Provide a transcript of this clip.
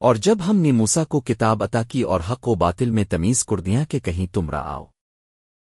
اور جب ہم نے موسا کو کتاب عطا کی اور حق و باطل میں تمیز کر دیا کہ کہیں تم آؤ۔